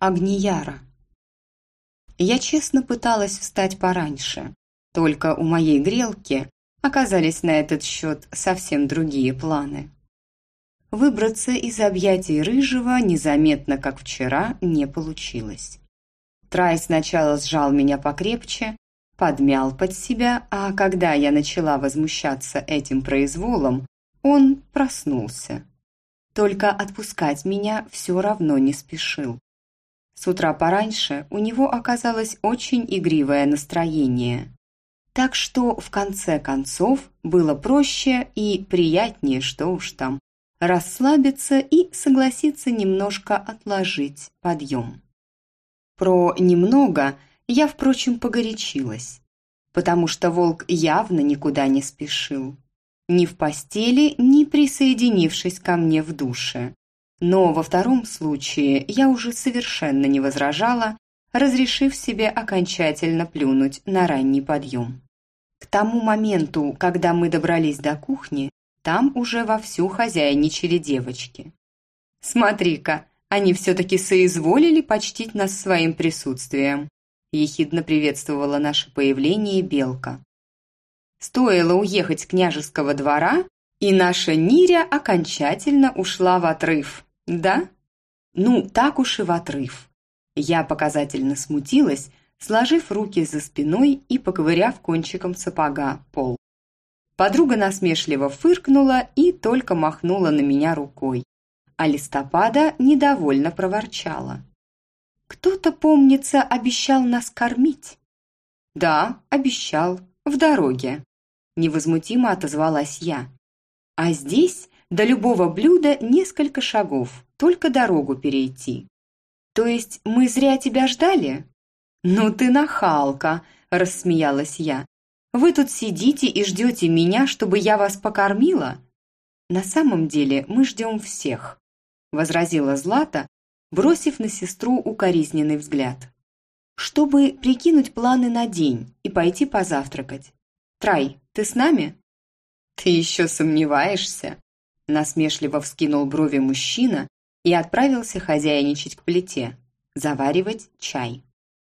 Агнияра. Я честно пыталась встать пораньше, только у моей грелки оказались на этот счет совсем другие планы. Выбраться из объятий Рыжего незаметно, как вчера, не получилось. Трай сначала сжал меня покрепче, подмял под себя, а когда я начала возмущаться этим произволом, он проснулся. Только отпускать меня все равно не спешил. С утра пораньше у него оказалось очень игривое настроение. Так что, в конце концов, было проще и приятнее, что уж там, расслабиться и согласиться немножко отложить подъем. Про «немного» я, впрочем, погорячилась, потому что волк явно никуда не спешил ни в постели, ни присоединившись ко мне в душе. Но во втором случае я уже совершенно не возражала, разрешив себе окончательно плюнуть на ранний подъем. К тому моменту, когда мы добрались до кухни, там уже вовсю хозяйничали девочки. «Смотри-ка, они все-таки соизволили почтить нас своим присутствием», ехидно приветствовала наше появление Белка. Стоило уехать с княжеского двора, и наша Ниря окончательно ушла в отрыв, да? Ну, так уж и в отрыв. Я показательно смутилась, сложив руки за спиной и поковыряв кончиком сапога пол. Подруга насмешливо фыркнула и только махнула на меня рукой, а листопада недовольно проворчала. «Кто-то, помнится, обещал нас кормить». «Да, обещал, в дороге», невозмутимо отозвалась я. А здесь до любого блюда несколько шагов, только дорогу перейти. То есть мы зря тебя ждали? Ну ты нахалка, рассмеялась я. Вы тут сидите и ждете меня, чтобы я вас покормила? На самом деле мы ждем всех, возразила Злата, бросив на сестру укоризненный взгляд. Чтобы прикинуть планы на день и пойти позавтракать. Трай, ты с нами?» «Ты еще сомневаешься?» Насмешливо вскинул брови мужчина и отправился хозяйничать к плите, заваривать чай.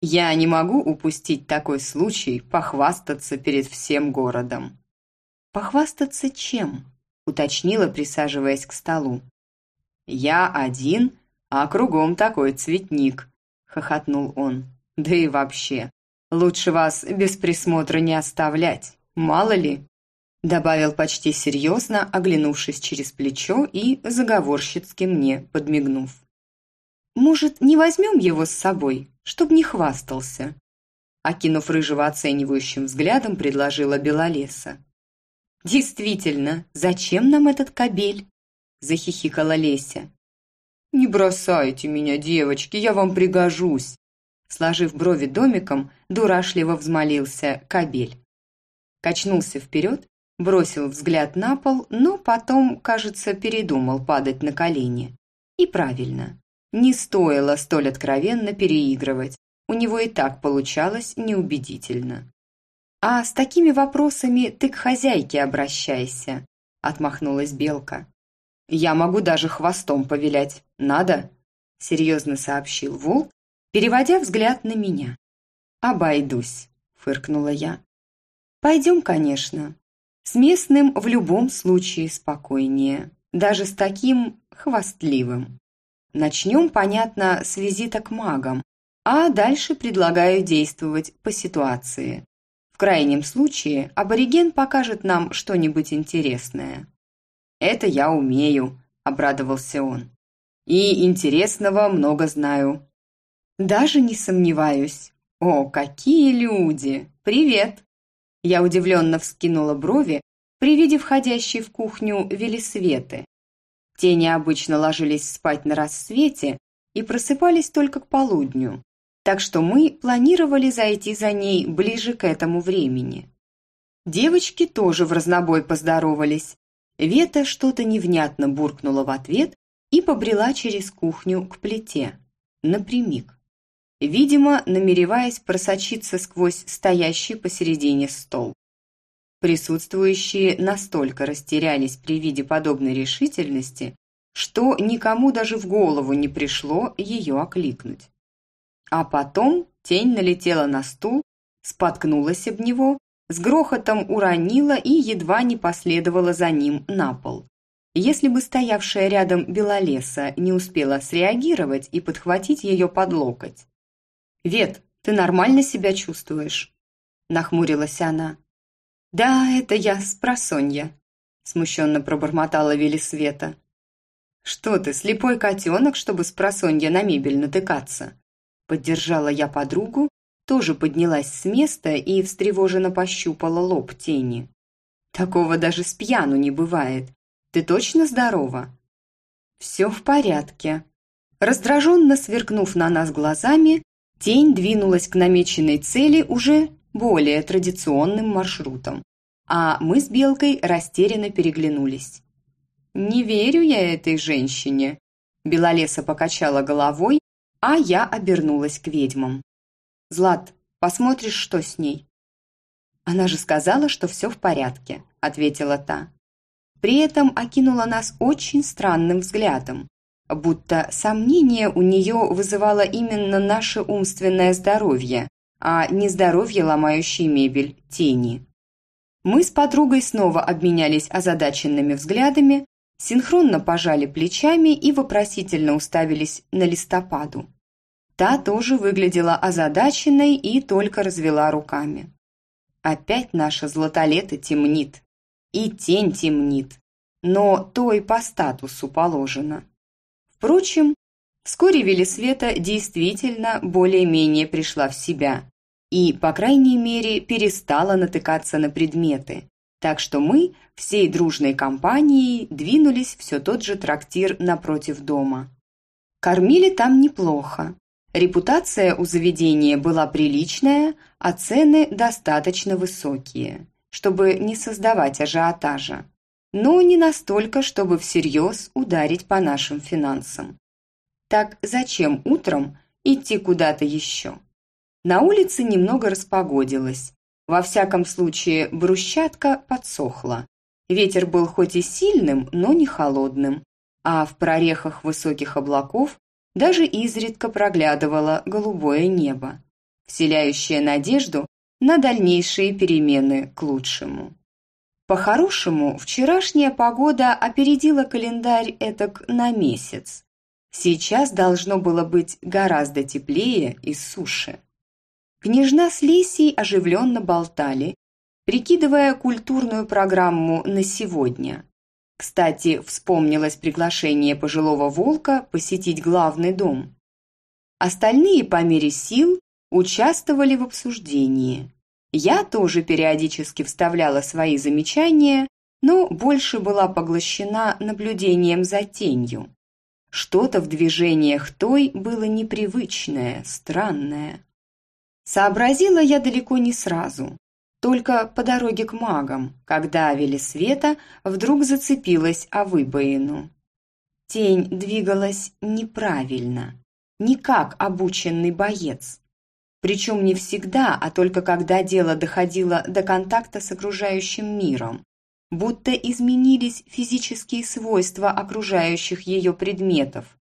«Я не могу упустить такой случай похвастаться перед всем городом». «Похвастаться чем?» – уточнила, присаживаясь к столу. «Я один, а кругом такой цветник», – хохотнул он. «Да и вообще, лучше вас без присмотра не оставлять». Мало ли!» Добавил почти серьезно, оглянувшись через плечо и заговорщицки мне подмигнув. «Может, не возьмем его с собой, чтоб не хвастался?» Окинув рыжего оценивающим взглядом, предложила Белолеса. «Действительно, зачем нам этот кобель?» захихикала Леся. «Не бросайте меня, девочки, я вам пригожусь!» Сложив брови домиком, дурашливо взмолился кобель качнулся вперед, бросил взгляд на пол, но потом, кажется, передумал падать на колени. И правильно. Не стоило столь откровенно переигрывать. У него и так получалось неубедительно. «А с такими вопросами ты к хозяйке обращайся», – отмахнулась Белка. «Я могу даже хвостом повилять. Надо?» – серьезно сообщил волк, переводя взгляд на меня. «Обойдусь», – фыркнула я. Пойдем, конечно. С местным в любом случае спокойнее, даже с таким хвастливым. Начнем, понятно, с визита к магам, а дальше предлагаю действовать по ситуации. В крайнем случае абориген покажет нам что-нибудь интересное. «Это я умею», – обрадовался он. «И интересного много знаю». «Даже не сомневаюсь. О, какие люди! Привет!» Я удивленно вскинула брови при виде входящей в кухню Велисветы. Те необычно ложились спать на рассвете и просыпались только к полудню, так что мы планировали зайти за ней ближе к этому времени. Девочки тоже в разнобой поздоровались. Вета что-то невнятно буркнула в ответ и побрела через кухню к плите, напрямик видимо, намереваясь просочиться сквозь стоящий посередине стол. Присутствующие настолько растерялись при виде подобной решительности, что никому даже в голову не пришло ее окликнуть. А потом тень налетела на стул, споткнулась об него, с грохотом уронила и едва не последовала за ним на пол. Если бы стоявшая рядом Белолеса не успела среагировать и подхватить ее под локоть. «Вет, ты нормально себя чувствуешь?» – нахмурилась она. «Да, это я, спросонья», – смущенно пробормотала Велисвета. «Что ты, слепой котенок, чтобы спросонья на мебель натыкаться?» Поддержала я подругу, тоже поднялась с места и встревоженно пощупала лоб тени. «Такого даже с пьяну не бывает. Ты точно здорова?» «Все в порядке». Раздраженно сверкнув на нас глазами, тень двинулась к намеченной цели уже более традиционным маршрутом, а мы с Белкой растерянно переглянулись. «Не верю я этой женщине», – Белолеса покачала головой, а я обернулась к ведьмам. «Злат, посмотришь, что с ней?» «Она же сказала, что все в порядке», – ответила та. При этом окинула нас очень странным взглядом, будто сомнение у нее вызывало именно наше умственное здоровье, а не здоровье, ломающей мебель, тени. Мы с подругой снова обменялись озадаченными взглядами, синхронно пожали плечами и вопросительно уставились на листопаду. Та тоже выглядела озадаченной и только развела руками. Опять наша златолета темнит. И тень темнит. Но то и по статусу положено. Впрочем, вскоре Велисвета действительно более-менее пришла в себя и, по крайней мере, перестала натыкаться на предметы. Так что мы всей дружной компанией двинулись все тот же трактир напротив дома. Кормили там неплохо, Репутация у заведения была приличная, а цены достаточно высокие, чтобы не создавать ажиотажа. Но не настолько, чтобы всерьез ударить по нашим финансам. Так зачем утром идти куда-то еще? На улице немного распогодилось. Во всяком случае, брусчатка подсохла. Ветер был хоть и сильным, но не холодным, а в прорехах высоких облаков даже изредка проглядывало голубое небо, вселяющее надежду на дальнейшие перемены к лучшему. По-хорошему, вчерашняя погода опередила календарь этак на месяц. Сейчас должно было быть гораздо теплее и суше. Княжна с Лисей оживленно болтали, прикидывая культурную программу на сегодня. Кстати, вспомнилось приглашение пожилого волка посетить главный дом. Остальные по мере сил участвовали в обсуждении. Я тоже периодически вставляла свои замечания, но больше была поглощена наблюдением за тенью. Что-то в движениях той было непривычное, странное. Сообразила я далеко не сразу. Только по дороге к магам, когда Велисвета вдруг зацепилась о выбоину. Тень двигалась неправильно, не как обученный боец. Причем не всегда, а только когда дело доходило до контакта с окружающим миром. Будто изменились физические свойства окружающих ее предметов.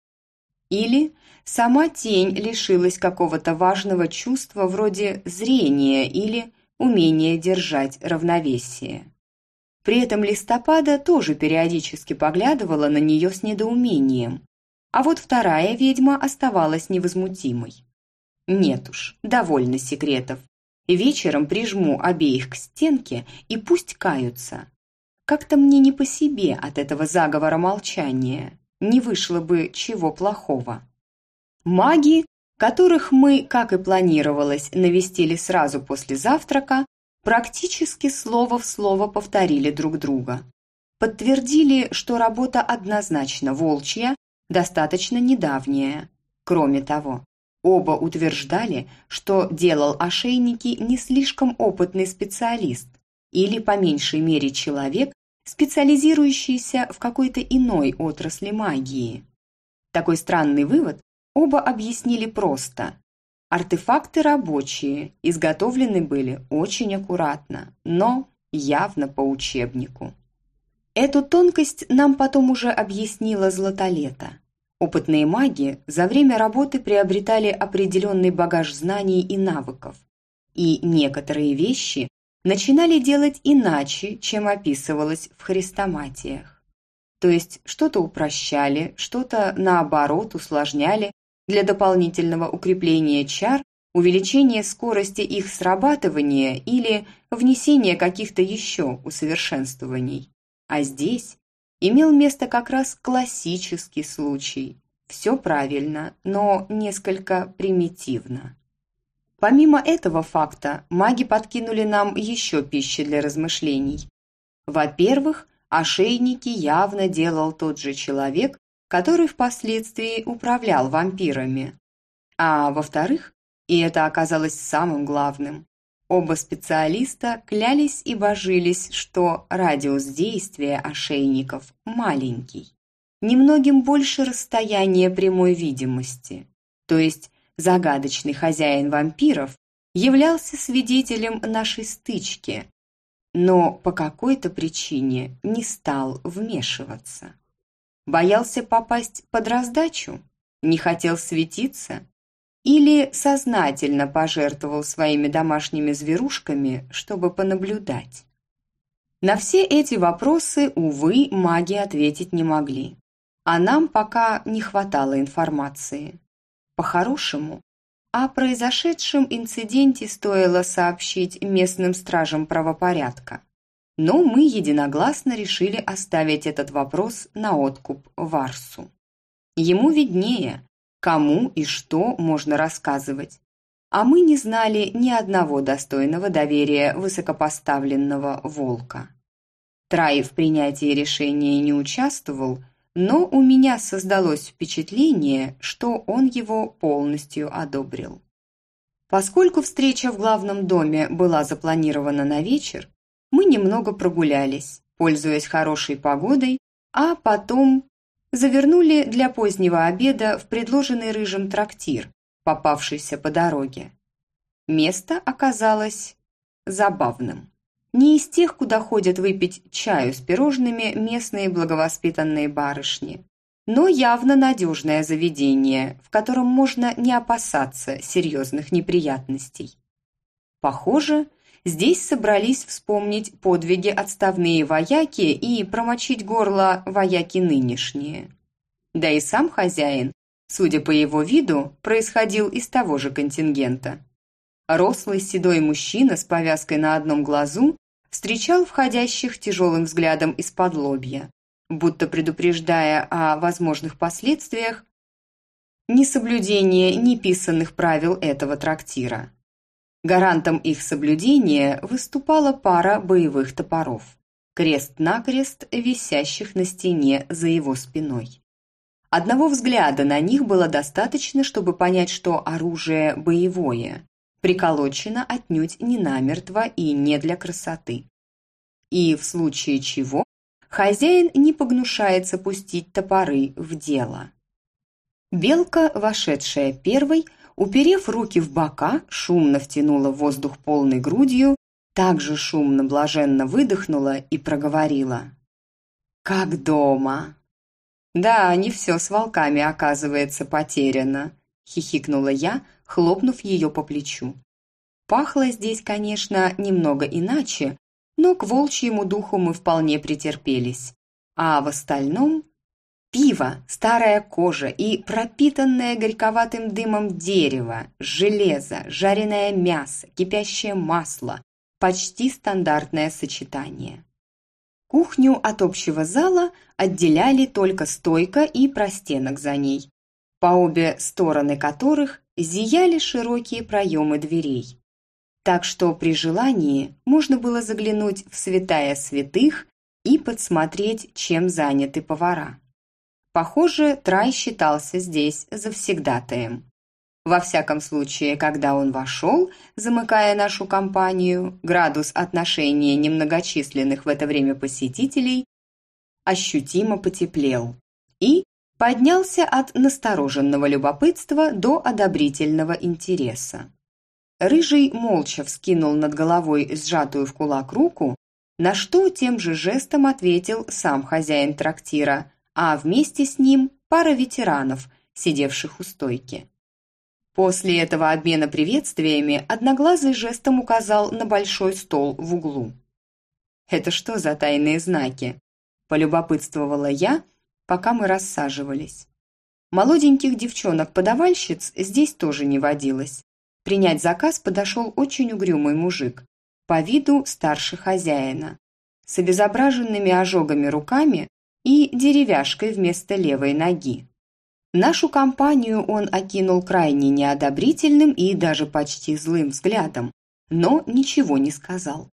Или сама тень лишилась какого-то важного чувства вроде зрения или умение держать равновесие. При этом листопада тоже периодически поглядывала на нее с недоумением, а вот вторая ведьма оставалась невозмутимой. Нет уж, довольно секретов. Вечером прижму обеих к стенке и пусть каются. Как-то мне не по себе от этого заговора молчания. Не вышло бы чего плохого. Маги которых мы, как и планировалось, навестили сразу после завтрака, практически слово в слово повторили друг друга. Подтвердили, что работа однозначно волчья, достаточно недавняя. Кроме того, оба утверждали, что делал ошейники не слишком опытный специалист или, по меньшей мере, человек, специализирующийся в какой-то иной отрасли магии. Такой странный вывод Оба объяснили просто. Артефакты рабочие, изготовлены были очень аккуратно, но явно по учебнику. Эту тонкость нам потом уже объяснила Златолета. Опытные маги за время работы приобретали определенный багаж знаний и навыков, и некоторые вещи начинали делать иначе, чем описывалось в хрестоматиях. То есть что-то упрощали, что-то наоборот усложняли для дополнительного укрепления чар, увеличения скорости их срабатывания или внесения каких-то еще усовершенствований. А здесь имел место как раз классический случай. Все правильно, но несколько примитивно. Помимо этого факта, маги подкинули нам еще пищи для размышлений. Во-первых, ошейники явно делал тот же человек, который впоследствии управлял вампирами. А во-вторых, и это оказалось самым главным, оба специалиста клялись и божились, что радиус действия ошейников маленький, немногим больше расстояния прямой видимости, то есть загадочный хозяин вампиров, являлся свидетелем нашей стычки, но по какой-то причине не стал вмешиваться. Боялся попасть под раздачу? Не хотел светиться? Или сознательно пожертвовал своими домашними зверушками, чтобы понаблюдать? На все эти вопросы, увы, маги ответить не могли. А нам пока не хватало информации. По-хорошему, о произошедшем инциденте стоило сообщить местным стражам правопорядка. Но мы единогласно решили оставить этот вопрос на откуп Варсу. Ему виднее, кому и что можно рассказывать. А мы не знали ни одного достойного доверия высокопоставленного волка. Трай в принятии решения не участвовал, но у меня создалось впечатление, что он его полностью одобрил. Поскольку встреча в главном доме была запланирована на вечер, мы немного прогулялись, пользуясь хорошей погодой, а потом завернули для позднего обеда в предложенный рыжим трактир, попавшийся по дороге. Место оказалось забавным. Не из тех, куда ходят выпить чаю с пирожными местные благовоспитанные барышни, но явно надежное заведение, в котором можно не опасаться серьезных неприятностей. Похоже, здесь собрались вспомнить подвиги отставные вояки и промочить горло вояки нынешние. Да и сам хозяин, судя по его виду, происходил из того же контингента. Рослый седой мужчина с повязкой на одном глазу встречал входящих тяжелым взглядом из-под лобья, будто предупреждая о возможных последствиях несоблюдения неписанных правил этого трактира. Гарантом их соблюдения выступала пара боевых топоров, крест-накрест висящих на стене за его спиной. Одного взгляда на них было достаточно, чтобы понять, что оружие боевое, приколочена отнюдь не намертво и не для красоты. И в случае чего хозяин не погнушается пустить топоры в дело. Белка, вошедшая первой, уперев руки в бока, шумно втянула воздух полной грудью, также шумно блаженно выдохнула и проговорила. «Как дома!» «Да, не все с волками, оказывается, потеряно», – хихикнула я, хлопнув ее по плечу. Пахло здесь, конечно, немного иначе, но к волчьему духу мы вполне претерпелись. А в остальном пиво, старая кожа и пропитанное горьковатым дымом дерево, железо, жареное мясо, кипящее масло – почти стандартное сочетание. Кухню от общего зала отделяли только стойка и простенок за ней, по обе стороны которых зияли широкие проемы дверей. Так что при желании можно было заглянуть в святая святых и подсмотреть, чем заняты повара. Похоже, Трай считался здесь завсегдатаем. Во всяком случае, когда он вошел, замыкая нашу компанию, градус отношения немногочисленных в это время посетителей ощутимо потеплел и поднялся от настороженного любопытства до одобрительного интереса. Рыжий молча вскинул над головой сжатую в кулак руку, на что тем же жестом ответил сам хозяин трактира, а вместе с ним пара ветеранов, сидевших у стойки. После этого обмена приветствиями Одноглазый жестом указал на большой стол в углу. «Это что за тайные знаки?» – полюбопытствовала я, пока мы рассаживались. Молоденьких девчонок-подавальщиц здесь тоже не водилось. Принять заказ подошел очень угрюмый мужик, по виду старше хозяина, с обезображенными ожогами руками и деревяшкой вместо левой ноги. Нашу компанию он окинул крайне неодобрительным и даже почти злым взглядом, но ничего не сказал.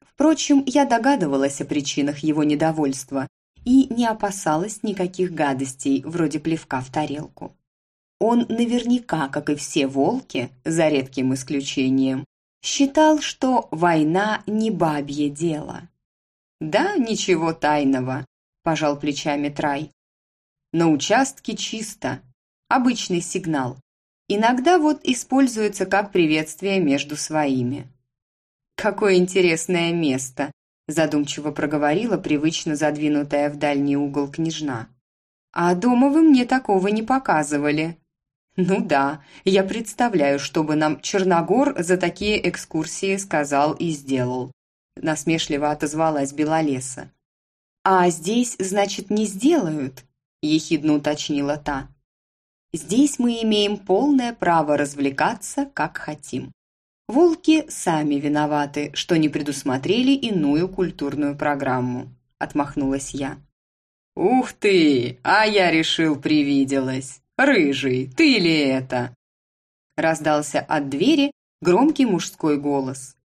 Впрочем, я догадывалась о причинах его недовольства и не опасалась никаких гадостей, вроде плевка в тарелку. Он наверняка, как и все волки, за редким исключением, считал, что война не бабье дело. «Да, ничего тайного», – пожал плечами Трай. На участке чисто. Обычный сигнал. Иногда вот используется как приветствие между своими. «Какое интересное место!» задумчиво проговорила привычно задвинутая в дальний угол княжна. «А дома вы мне такого не показывали». «Ну да, я представляю, чтобы нам Черногор за такие экскурсии сказал и сделал», насмешливо отозвалась Белолеса. «А здесь, значит, не сделают?» – ехидно уточнила та. «Здесь мы имеем полное право развлекаться, как хотим. Волки сами виноваты, что не предусмотрели иную культурную программу», – отмахнулась я. «Ух ты! А я решил, привиделась! Рыжий, ты ли это?» Раздался от двери громкий мужской голос.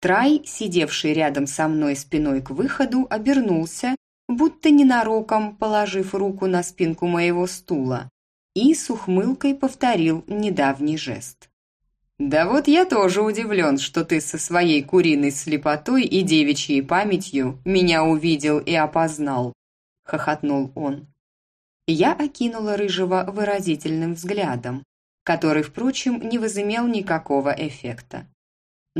Трай, сидевший рядом со мной спиной к выходу, обернулся будто ненароком положив руку на спинку моего стула, и с ухмылкой повторил недавний жест. «Да вот я тоже удивлен, что ты со своей куриной слепотой и девичьей памятью меня увидел и опознал», — хохотнул он. Я окинула Рыжего выразительным взглядом, который, впрочем, не возымел никакого эффекта.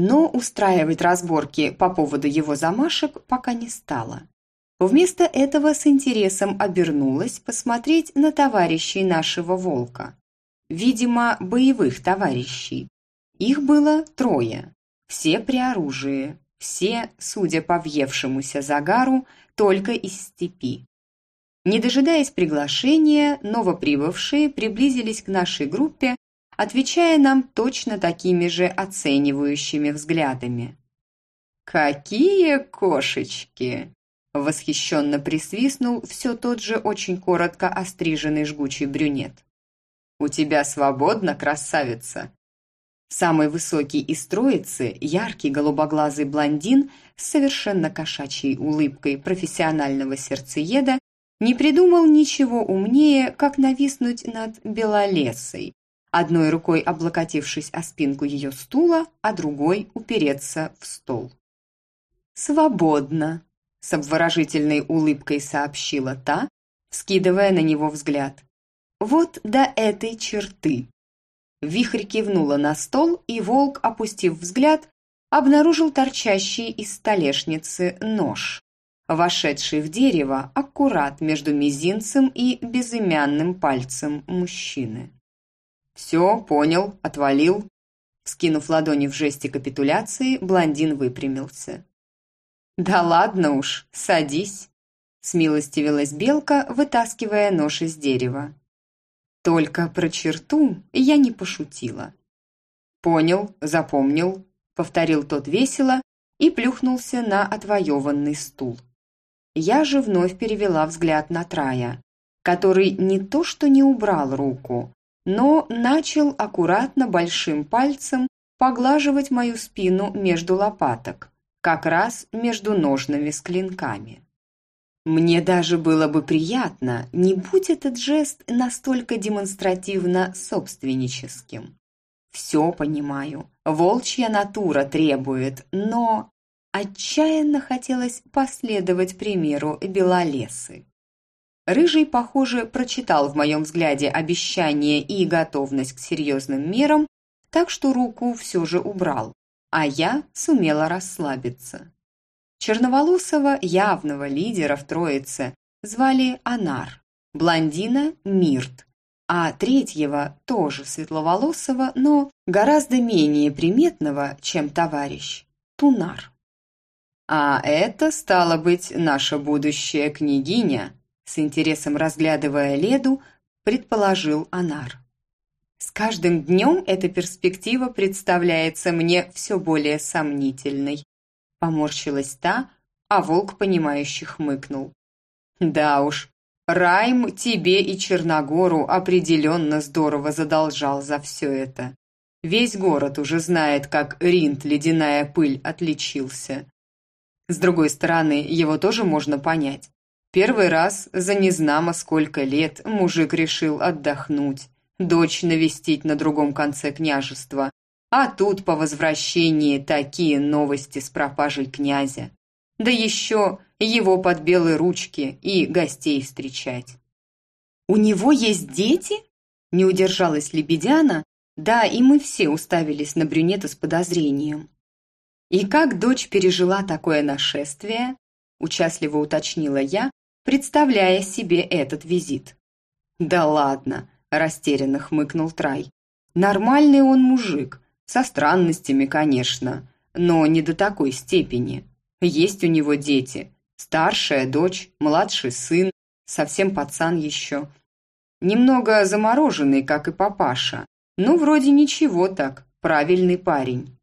Но устраивать разборки по поводу его замашек пока не стало. Вместо этого с интересом обернулась посмотреть на товарищей нашего волка. Видимо, боевых товарищей. Их было трое. Все при оружии. Все, судя по въевшемуся загару, только из степи. Не дожидаясь приглашения, новоприбывшие приблизились к нашей группе, отвечая нам точно такими же оценивающими взглядами. «Какие кошечки!» Восхищенно присвистнул все тот же очень коротко остриженный жгучий брюнет. «У тебя свободно, красавица!» Самый высокий из троицы, яркий голубоглазый блондин с совершенно кошачьей улыбкой профессионального сердцееда, не придумал ничего умнее, как нависнуть над белолесой, одной рукой облокотившись о спинку ее стула, а другой упереться в стол. «Свободно!» с обворожительной улыбкой сообщила та, скидывая на него взгляд. «Вот до этой черты». Вихрь кивнула на стол, и волк, опустив взгляд, обнаружил торчащий из столешницы нож, вошедший в дерево аккурат между мизинцем и безымянным пальцем мужчины. «Все, понял, отвалил». Скинув ладони в жесте капитуляции, блондин выпрямился. «Да ладно уж, садись», – смилостивилась белка, вытаскивая нож из дерева. Только про черту я не пошутила. «Понял, запомнил», – повторил тот весело и плюхнулся на отвоеванный стул. Я же вновь перевела взгляд на Трая, который не то что не убрал руку, но начал аккуратно большим пальцем поглаживать мою спину между лопаток как раз между ножными с клинками. Мне даже было бы приятно, не будь этот жест настолько демонстративно собственническим. Все понимаю, волчья натура требует, но отчаянно хотелось последовать примеру белолесы. Рыжий, похоже, прочитал в моем взгляде обещание и готовность к серьезным мерам, так что руку все же убрал, а я сумела расслабиться. Черноволосого явного лидера в троице звали Анар. блондина – Мирт, а третьего, тоже светловолосого, но гораздо менее приметного, чем товарищ, Тунар. «А это, стало быть, наша будущая княгиня», с интересом разглядывая Леду, предположил Анар. «С каждым днем эта перспектива представляется мне все более сомнительной», поморщилась та, а волк, понимающе хмыкнул. «Да уж, Райм тебе и Черногору определенно здорово задолжал за все это. Весь город уже знает, как Ринт ледяная пыль отличился. С другой стороны, его тоже можно понять. Первый раз за незнамо сколько лет мужик решил отдохнуть, дочь навестить на другом конце княжества, а тут по возвращении такие новости с пропажей князя. Да еще его под белые ручки и гостей встречать. «У него есть дети?» Не удержалась Лебедяна, да, и мы все уставились на брюнета с подозрением. «И как дочь пережила такое нашествие?» участливо уточнила я, представляя себе этот визит. «Да ладно», – растерянно хмыкнул Трай. «Нормальный он мужик, со странностями, конечно, но не до такой степени. Есть у него дети, старшая дочь, младший сын, совсем пацан еще. Немного замороженный, как и папаша, но вроде ничего так, правильный парень».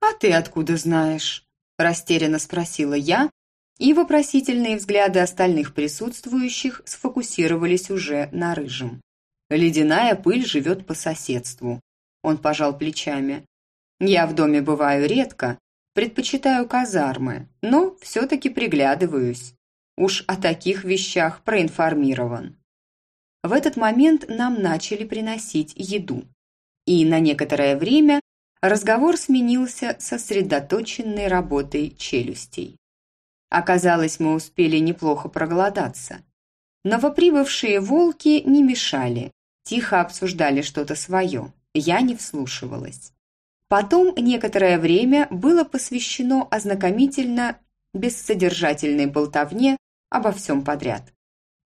«А ты откуда знаешь?» – растерянно спросила я, и вопросительные взгляды остальных присутствующих сфокусировались уже на рыжем. «Ледяная пыль живет по соседству», – он пожал плечами. «Я в доме бываю редко, предпочитаю казармы, но все-таки приглядываюсь. Уж о таких вещах проинформирован». В этот момент нам начали приносить еду. И на некоторое время разговор сменился сосредоточенной работой челюстей. Оказалось, мы успели неплохо проголодаться. Новоприбывшие волки не мешали, тихо обсуждали что-то свое. Я не вслушивалась. Потом некоторое время было посвящено ознакомительно бессодержательной болтовне обо всем подряд.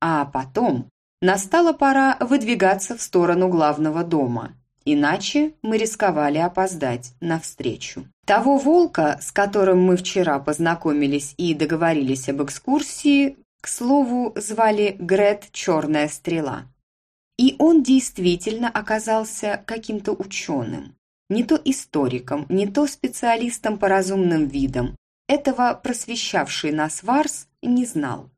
А потом настала пора выдвигаться в сторону главного дома, иначе мы рисковали опоздать на встречу. Того волка, с которым мы вчера познакомились и договорились об экскурсии, к слову, звали Грет Черная Стрела. И он действительно оказался каким-то ученым. Не то историком, не то специалистом по разумным видам. Этого просвещавший нас Варс не знал.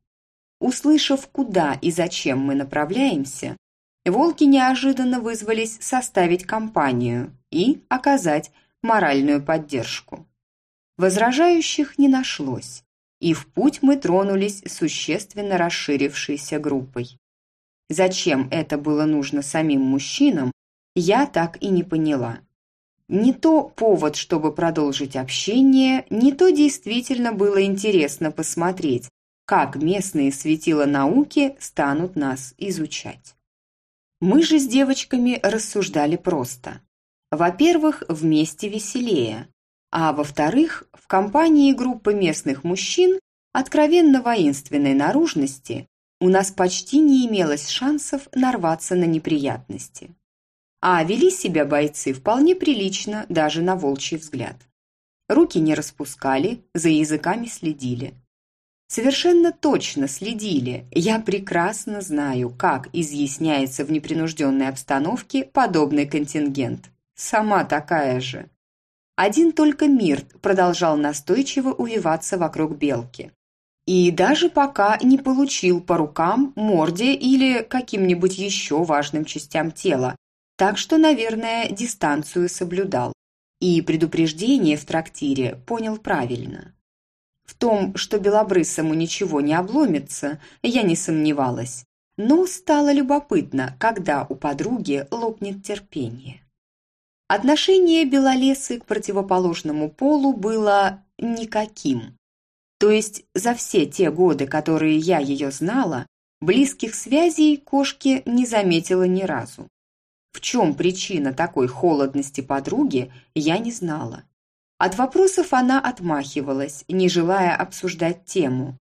Услышав, куда и зачем мы направляемся, волки неожиданно вызвались составить компанию и оказать моральную поддержку. Возражающих не нашлось, и в путь мы тронулись существенно расширившейся группой. Зачем это было нужно самим мужчинам, я так и не поняла. Не то повод, чтобы продолжить общение, не то действительно было интересно посмотреть, как местные светила науки станут нас изучать. Мы же с девочками рассуждали просто. Во-первых, вместе веселее, а во-вторых, в компании группы местных мужчин откровенно воинственной наружности у нас почти не имелось шансов нарваться на неприятности. А вели себя бойцы вполне прилично даже на волчий взгляд. Руки не распускали, за языками следили. Совершенно точно следили. Я прекрасно знаю, как изъясняется в непринужденной обстановке подобный контингент. Сама такая же. Один только Мирт продолжал настойчиво увиваться вокруг белки. И даже пока не получил по рукам, морде или каким-нибудь еще важным частям тела, так что, наверное, дистанцию соблюдал. И предупреждение в трактире понял правильно. В том, что белобрысому ничего не обломится, я не сомневалась. Но стало любопытно, когда у подруги лопнет терпение. Отношение Белолесы к противоположному полу было никаким. То есть за все те годы, которые я ее знала, близких связей кошки не заметила ни разу. В чем причина такой холодности подруги, я не знала. От вопросов она отмахивалась, не желая обсуждать тему.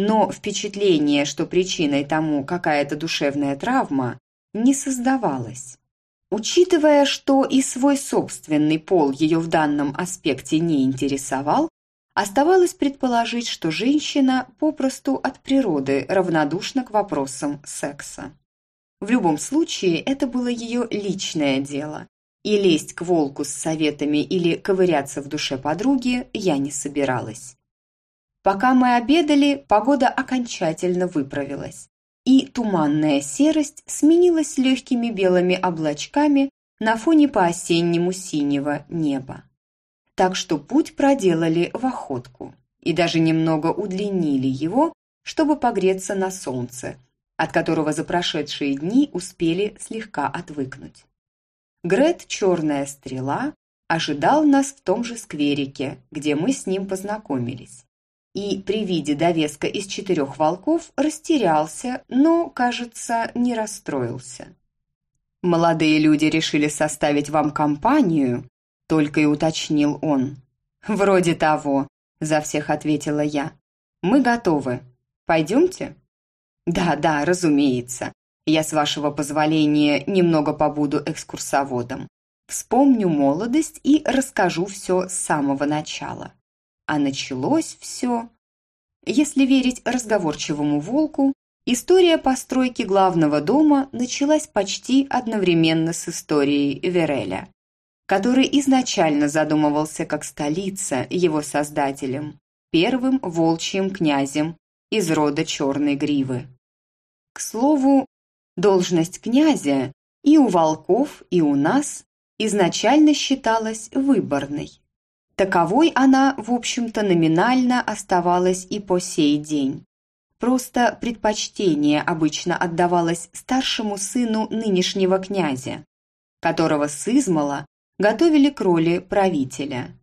но впечатление, что причиной тому какая-то душевная травма, не создавалось. Учитывая, что и свой собственный пол ее в данном аспекте не интересовал, оставалось предположить, что женщина попросту от природы равнодушна к вопросам секса. В любом случае, это было ее личное дело, и лезть к волку с советами или ковыряться в душе подруги я не собиралась. Пока мы обедали, погода окончательно выправилась и туманная серость сменилась легкими белыми облачками на фоне по-осеннему синего неба. Так что путь проделали в охотку и даже немного удлинили его, чтобы погреться на солнце, от которого за прошедшие дни успели слегка отвыкнуть. Грет «Черная стрела» ожидал нас в том же скверике, где мы с ним познакомились и при виде довеска из четырех волков растерялся, но, кажется, не расстроился. «Молодые люди решили составить вам компанию», – только и уточнил он. «Вроде того», – за всех ответила я. «Мы готовы. Пойдемте?» «Да, да, разумеется. Я, с вашего позволения, немного побуду экскурсоводом. Вспомню молодость и расскажу все с самого начала. А началось все... Если верить разговорчивому волку, история постройки главного дома началась почти одновременно с историей Вереля, который изначально задумывался как столица его создателем, первым волчьим князем из рода Черной Гривы. К слову, должность князя и у волков, и у нас изначально считалась выборной. Таковой она, в общем-то, номинально оставалась и по сей день. Просто предпочтение обычно отдавалось старшему сыну нынешнего князя, которого с измала готовили к роли правителя.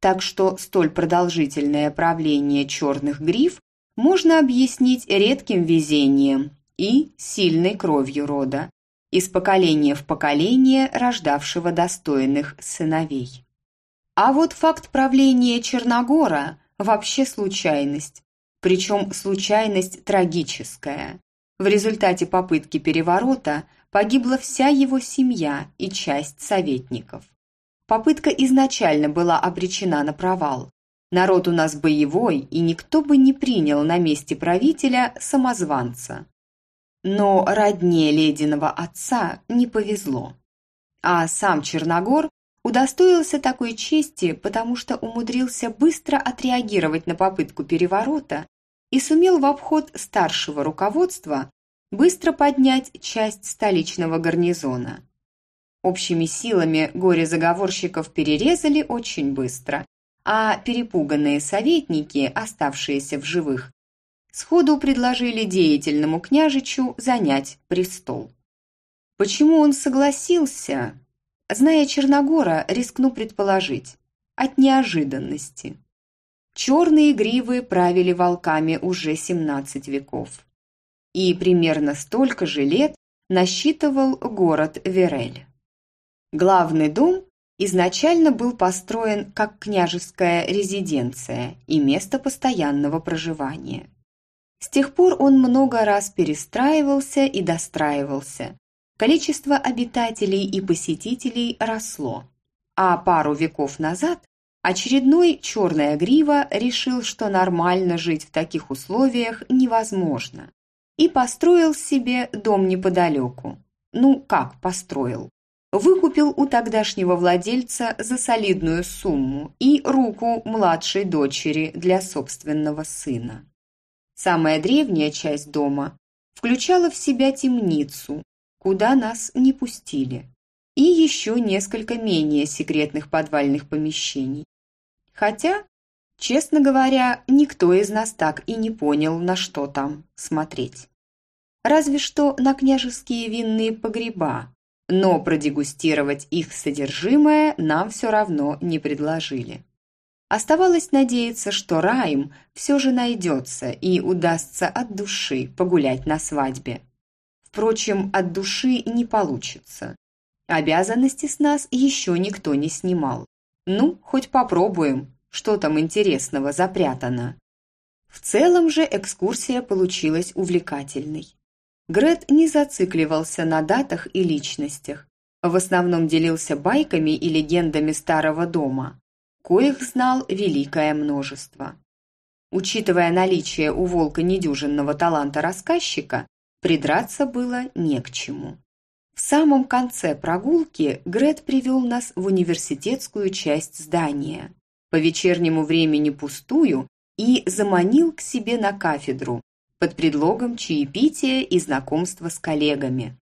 Так что столь продолжительное правление черных гриф можно объяснить редким везением и сильной кровью рода, из поколения в поколение рождавшего достойных сыновей. А вот факт правления Черногора – вообще случайность. Причем случайность трагическая. В результате попытки переворота погибла вся его семья и часть советников. Попытка изначально была обречена на провал. Народ у нас боевой, и никто бы не принял на месте правителя самозванца. Но родне Лединого отца не повезло. А сам Черногор удостоился такой чести, потому что умудрился быстро отреагировать на попытку переворота и сумел в обход старшего руководства быстро поднять часть столичного гарнизона. Общими силами горе-заговорщиков перерезали очень быстро, а перепуганные советники, оставшиеся в живых, сходу предложили деятельному княжичу занять престол. Почему он согласился, Зная Черногора, рискну предположить. От неожиданности. Черные гривы правили волками уже 17 веков. И примерно столько же лет насчитывал город Верель. Главный дом изначально был построен как княжеская резиденция и место постоянного проживания. С тех пор он много раз перестраивался и достраивался, количество обитателей и посетителей росло. А пару веков назад очередной «Черная грива» решил, что нормально жить в таких условиях невозможно. И построил себе дом неподалеку. Ну, как построил? Выкупил у тогдашнего владельца за солидную сумму и руку младшей дочери для собственного сына. Самая древняя часть дома включала в себя темницу, куда нас не пустили, и еще несколько менее секретных подвальных помещений. Хотя, честно говоря, никто из нас так и не понял, на что там смотреть. Разве что на княжеские винные погреба, но продегустировать их содержимое нам все равно не предложили. Оставалось надеяться, что Райм все же найдется и удастся от души погулять на свадьбе. Впрочем, от души не получится. Обязанности с нас еще никто не снимал. Ну, хоть попробуем, что там интересного запрятано. В целом же экскурсия получилась увлекательной. Грет не зацикливался на датах и личностях. В основном делился байками и легендами старого дома, коих знал великое множество. Учитывая наличие у Волка недюжинного таланта рассказчика, придраться было не к чему. В самом конце прогулки Грет привел нас в университетскую часть здания, по вечернему времени пустую, и заманил к себе на кафедру под предлогом чаепития и знакомства с коллегами.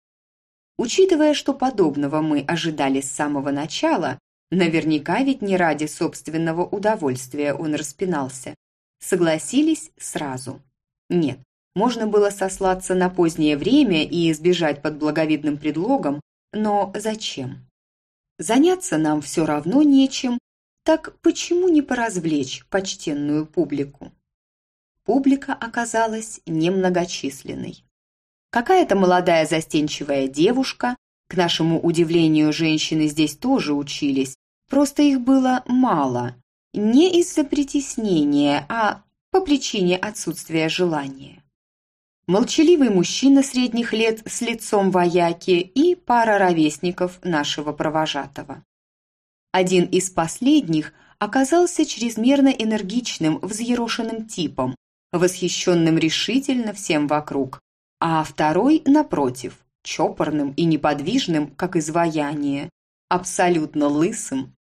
Учитывая, что подобного мы ожидали с самого начала, наверняка ведь не ради собственного удовольствия он распинался, согласились сразу. Нет, можно было сослаться на позднее время и избежать под благовидным предлогом, но зачем? Заняться нам все равно нечем, так почему не поразвлечь почтенную публику? Публика оказалась немногочисленной. Какая-то молодая застенчивая девушка, к нашему удивлению, женщины здесь тоже учились, просто их было мало, не из-за притеснения, а по причине отсутствия желания молчаливый мужчина средних лет с лицом вояки и пара ровесников нашего провожатого. Один из последних оказался чрезмерно энергичным, взъерошенным типом, восхищенным решительно всем вокруг, а второй, напротив, чопорным и неподвижным, как изваяние, абсолютно лысым,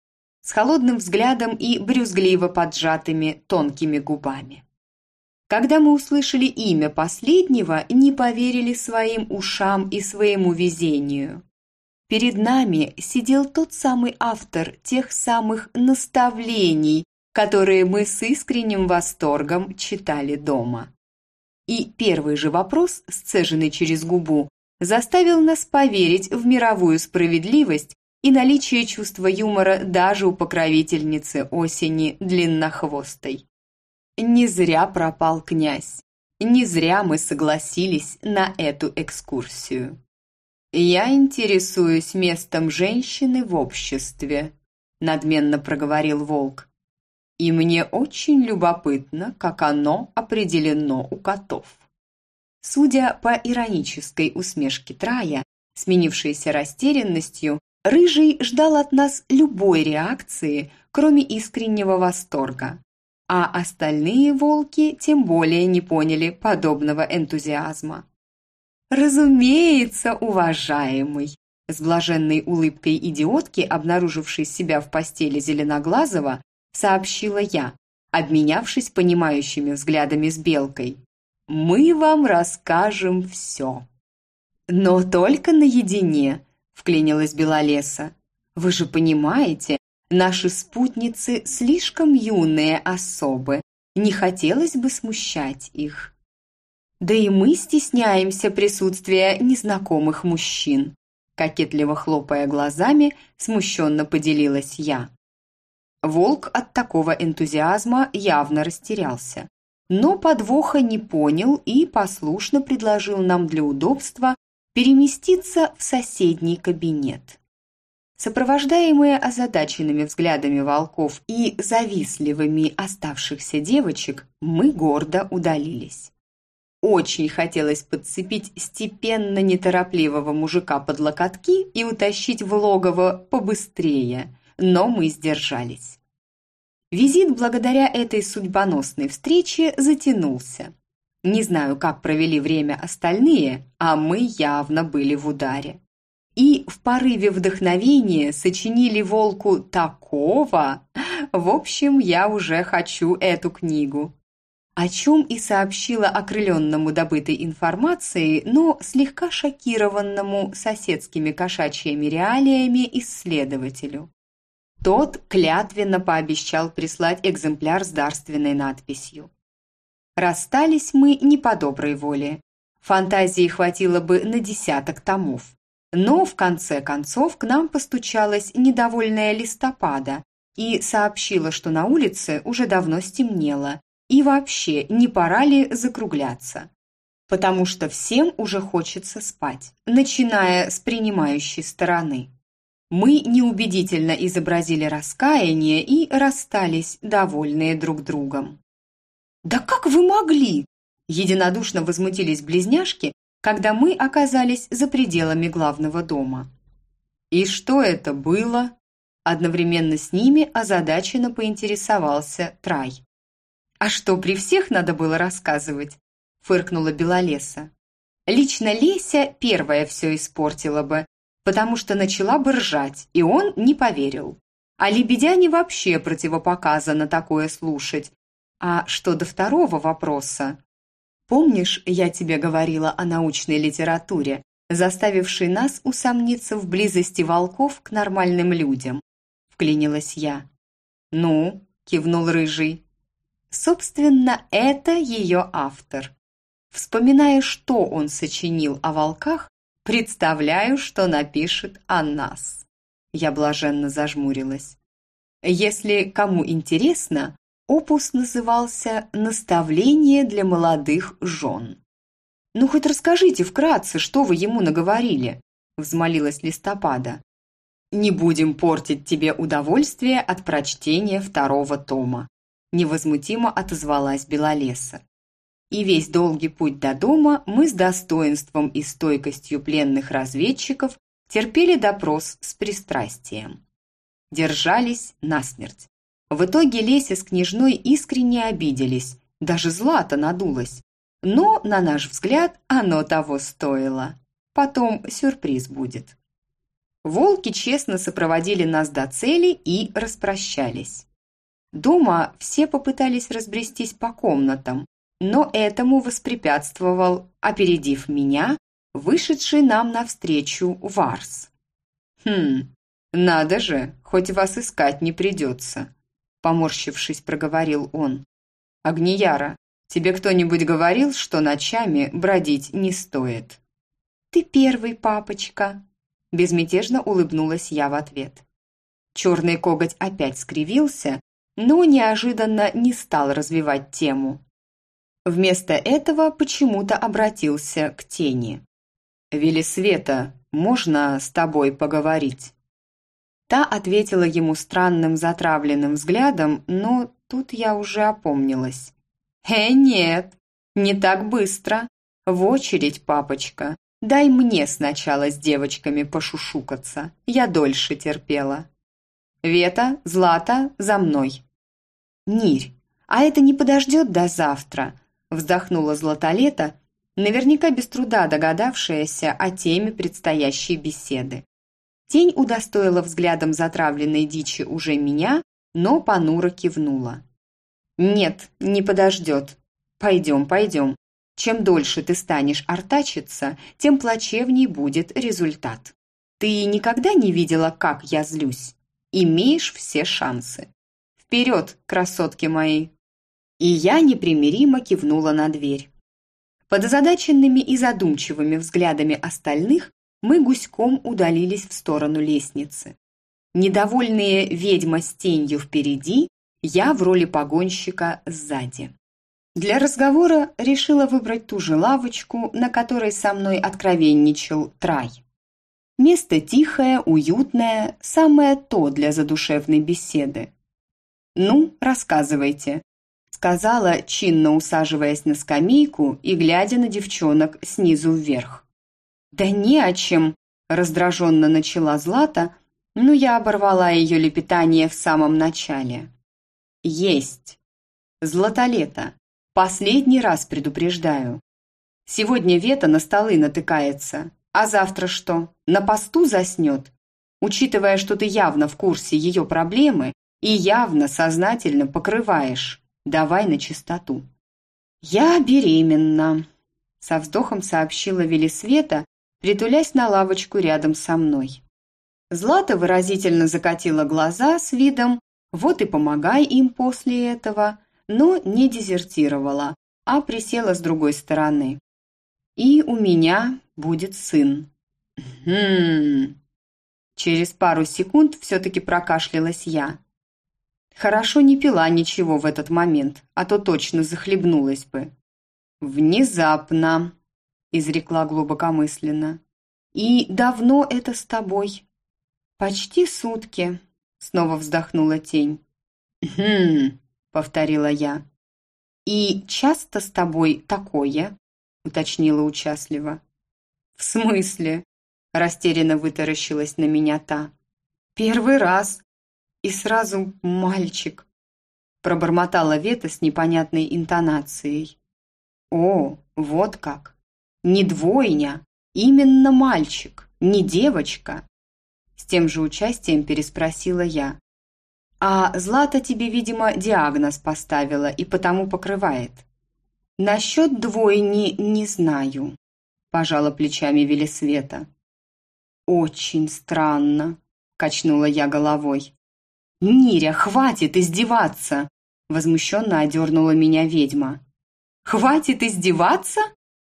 с холодным взглядом и брюзгливо поджатыми тонкими губами. Когда мы услышали имя последнего, не поверили своим ушам и своему везению. Перед нами сидел тот самый автор тех самых наставлений, которые мы с искренним восторгом читали дома. И первый же вопрос, сцеженный через губу, заставил нас поверить в мировую справедливость и наличие чувства юмора даже у покровительницы осени длиннохвостой. Не зря пропал князь. Не зря мы согласились на эту экскурсию. «Я интересуюсь местом женщины в обществе», – надменно проговорил волк. «И мне очень любопытно, как оно определено у котов». Судя по иронической усмешке Трая, сменившейся растерянностью, Рыжий ждал от нас любой реакции, кроме искреннего восторга а остальные волки тем более не поняли подобного энтузиазма. «Разумеется, уважаемый!» С блаженной улыбкой идиотки, обнаружившей себя в постели Зеленоглазого, сообщила я, обменявшись понимающими взглядами с Белкой. «Мы вам расскажем все». «Но только наедине», — вклинилась Белолеса. «Вы же понимаете, Наши спутницы слишком юные особы, не хотелось бы смущать их. Да и мы стесняемся присутствия незнакомых мужчин. Кокетливо хлопая глазами, смущенно поделилась я. Волк от такого энтузиазма явно растерялся, но подвоха не понял и послушно предложил нам для удобства переместиться в соседний кабинет. Сопровождаемые озадаченными взглядами волков и завистливыми оставшихся девочек, мы гордо удалились. Очень хотелось подцепить степенно неторопливого мужика под локотки и утащить в логово побыстрее, но мы сдержались. Визит благодаря этой судьбоносной встрече затянулся. Не знаю, как провели время остальные, а мы явно были в ударе и в порыве вдохновения сочинили волку такого. В общем, я уже хочу эту книгу. О чем и сообщила окрыленному добытой информацией, но слегка шокированному соседскими кошачьими реалиями исследователю. Тот клятвенно пообещал прислать экземпляр с дарственной надписью. Расстались мы не по доброй воле. Фантазии хватило бы на десяток томов. Но в конце концов к нам постучалась недовольная листопада и сообщила, что на улице уже давно стемнело, и вообще не пора ли закругляться. Потому что всем уже хочется спать, начиная с принимающей стороны. Мы неубедительно изобразили раскаяние и расстались, довольные друг другом. «Да как вы могли?» Единодушно возмутились близняшки, когда мы оказались за пределами главного дома. «И что это было?» Одновременно с ними озадаченно поинтересовался Трай. «А что, при всех надо было рассказывать?» – фыркнула Белолеса. «Лично Леся первая все испортила бы, потому что начала бы ржать, и он не поверил. А Лебедяне вообще противопоказано такое слушать. А что до второго вопроса? Помнишь, я тебе говорила о научной литературе, заставившей нас усомниться в близости волков к нормальным людям?» – вклинилась я. «Ну?» – кивнул Рыжий. Собственно, это ее автор. Вспоминая, что он сочинил о волках, представляю, что напишет о нас. Я блаженно зажмурилась. Если кому интересно, опус назывался «Наставление для молодых жен». «Ну, хоть расскажите вкратце, что вы ему наговорили», – взмолилась Листопада. «Не будем портить тебе удовольствие от прочтения второго тома невозмутимо отозвалась Белолеса. И весь долгий путь до дома мы с достоинством и стойкостью пленных разведчиков терпели допрос с пристрастием. Держались насмерть. В итоге Леся с княжной искренне обиделись, даже Злата надулась. Но, на наш взгляд, оно того стоило. Потом сюрприз будет. Волки честно сопроводили нас до цели и распрощались. Дома все попытались разбрестись по комнатам, но этому воспрепятствовал, опередив меня, вышедший нам навстречу Варс. «Хм, надо же, хоть вас искать не придется», поморщившись, проговорил он. «Агнияра, тебе кто-нибудь говорил, что ночами бродить не стоит?» «Ты первый, папочка», безмятежно улыбнулась я в ответ. Черный коготь опять скривился, но неожиданно не стал развивать тему. Вместо этого почему-то обратился к тени. «Велисвета, можно с тобой поговорить?» Та ответила ему странным затравленным взглядом, но тут я уже опомнилась. «Э, нет, не так быстро. В очередь, папочка. Дай мне сначала с девочками пошушукаться. Я дольше терпела». Вета, Злата, за мной!» «Нирь, а это не подождет до завтра?» вздохнула Златолета, наверняка без труда догадавшаяся о теме предстоящей беседы. Тень удостоила взглядом затравленной дичи уже меня, но понуро кивнула. «Нет, не подождет. Пойдем, пойдем. Чем дольше ты станешь артачиться, тем плачевней будет результат. Ты никогда не видела, как я злюсь?» имеешь все шансы. Вперед, красотки мои!» И я непримиримо кивнула на дверь. Под озадаченными и задумчивыми взглядами остальных мы гуськом удалились в сторону лестницы. Недовольные ведьма с тенью впереди, я в роли погонщика сзади. Для разговора решила выбрать ту же лавочку, на которой со мной откровенничал Трай. Место тихое, уютное, самое то для задушевной беседы. «Ну, рассказывайте», – сказала, чинно усаживаясь на скамейку и глядя на девчонок снизу вверх. «Да не о чем», – раздраженно начала Злата, но я оборвала ее лепетание в самом начале. «Есть. Златолето. Последний раз предупреждаю. Сегодня Вета на столы натыкается. А завтра что? На посту заснет? Учитывая, что ты явно в курсе ее проблемы и явно сознательно покрываешь. Давай на чистоту. Я беременна, со вздохом сообщила Велисвета, притулясь на лавочку рядом со мной. Злата выразительно закатила глаза с видом «вот и помогай им после этого», но не дезертировала, а присела с другой стороны. И у меня будет сын. Хм. Через пару секунд все-таки прокашлялась я. Хорошо не пила ничего в этот момент, а то точно захлебнулась бы. «Внезапно», – изрекла глубокомысленно. «И давно это с тобой?» «Почти сутки», – снова вздохнула тень. «Хм», – повторила я. «И часто с тобой такое?» – уточнила участливо. «В смысле?» – растерянно вытаращилась на меня та. «Первый раз. И сразу мальчик», – пробормотала Вета с непонятной интонацией. «О, вот как! Не двойня, именно мальчик, не девочка!» С тем же участием переспросила я. А Злата тебе, видимо, диагноз поставила и потому покрывает. Насчет двойни не знаю, пожала плечами Велисвета. Очень странно, качнула я головой. «Ниря, хватит издеваться!» Возмущенно одернула меня ведьма. «Хватит издеваться?»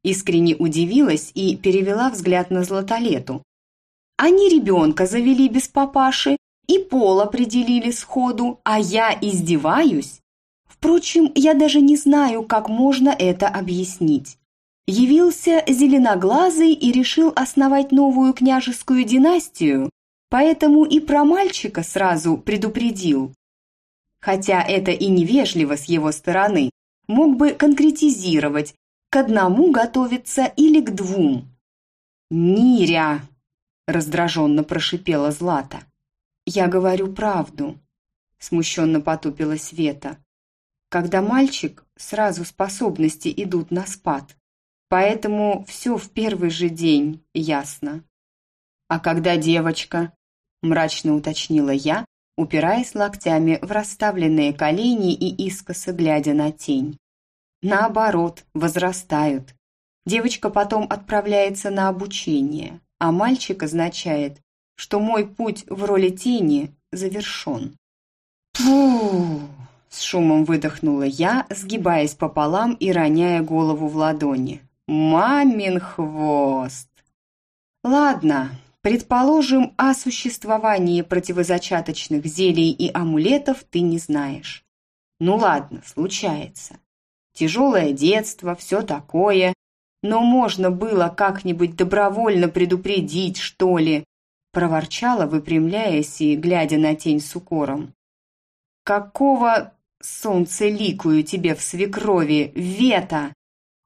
Искренне удивилась и перевела взгляд на Златолету. «Они ребенка завели без папаши, и пол определили сходу, а я издеваюсь? Впрочем, я даже не знаю, как можно это объяснить. Явился зеленоглазый и решил основать новую княжескую династию, поэтому и про мальчика сразу предупредил. Хотя это и невежливо с его стороны, мог бы конкретизировать, к одному готовиться или к двум. «Ниря!» – раздраженно прошипела Злата. «Я говорю правду», – смущенно потупилась Вета. «Когда мальчик, сразу способности идут на спад. Поэтому все в первый же день ясно». «А когда девочка?» – мрачно уточнила я, упираясь локтями в расставленные колени и искоса глядя на тень. Наоборот, возрастают. Девочка потом отправляется на обучение, а мальчик означает, что мой путь в роли тени завершен. «Фу!» – с шумом выдохнула я, сгибаясь пополам и роняя голову в ладони. «Мамин хвост!» «Ладно, предположим, о существовании противозачаточных зелий и амулетов ты не знаешь. Ну ладно, случается. Тяжелое детство, все такое. Но можно было как-нибудь добровольно предупредить, что ли, проворчала, выпрямляясь и глядя на тень с укором. «Какого солнце ликую тебе в свекрови, Вета!»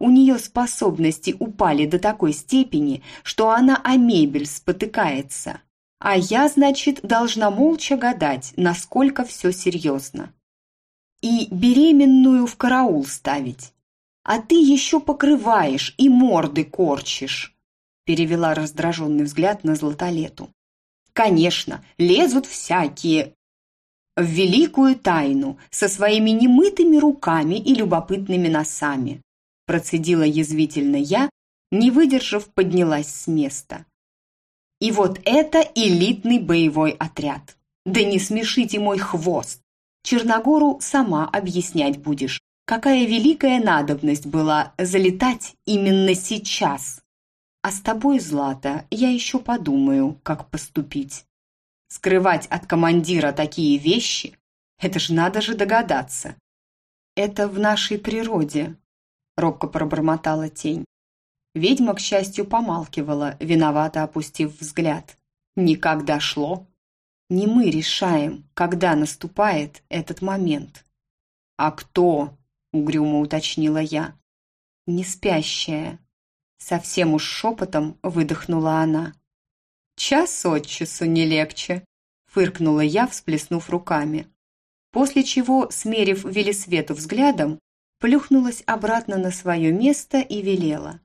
У нее способности упали до такой степени, что она о мебель спотыкается. А я, значит, должна молча гадать, насколько все серьезно. И беременную в караул ставить. А ты еще покрываешь и морды корчишь перевела раздраженный взгляд на Златолету. «Конечно, лезут всякие в великую тайну со своими немытыми руками и любопытными носами», процедила язвительно я, не выдержав, поднялась с места. «И вот это элитный боевой отряд. Да не смешите мой хвост! Черногору сама объяснять будешь, какая великая надобность была залетать именно сейчас!» А с тобой, Злата, я еще подумаю, как поступить. Скрывать от командира такие вещи – это ж надо же догадаться. Это в нашей природе, робко пробормотала тень. Ведьма, к счастью, помалкивала, виновато опустив взгляд. Никак дошло. Не мы решаем, когда наступает этот момент. А кто? угрюмо уточнила я. Не спящая, Совсем уж шепотом выдохнула она. «Час от часу не легче», – фыркнула я, всплеснув руками. После чего, смерив Велисвету взглядом, плюхнулась обратно на свое место и велела.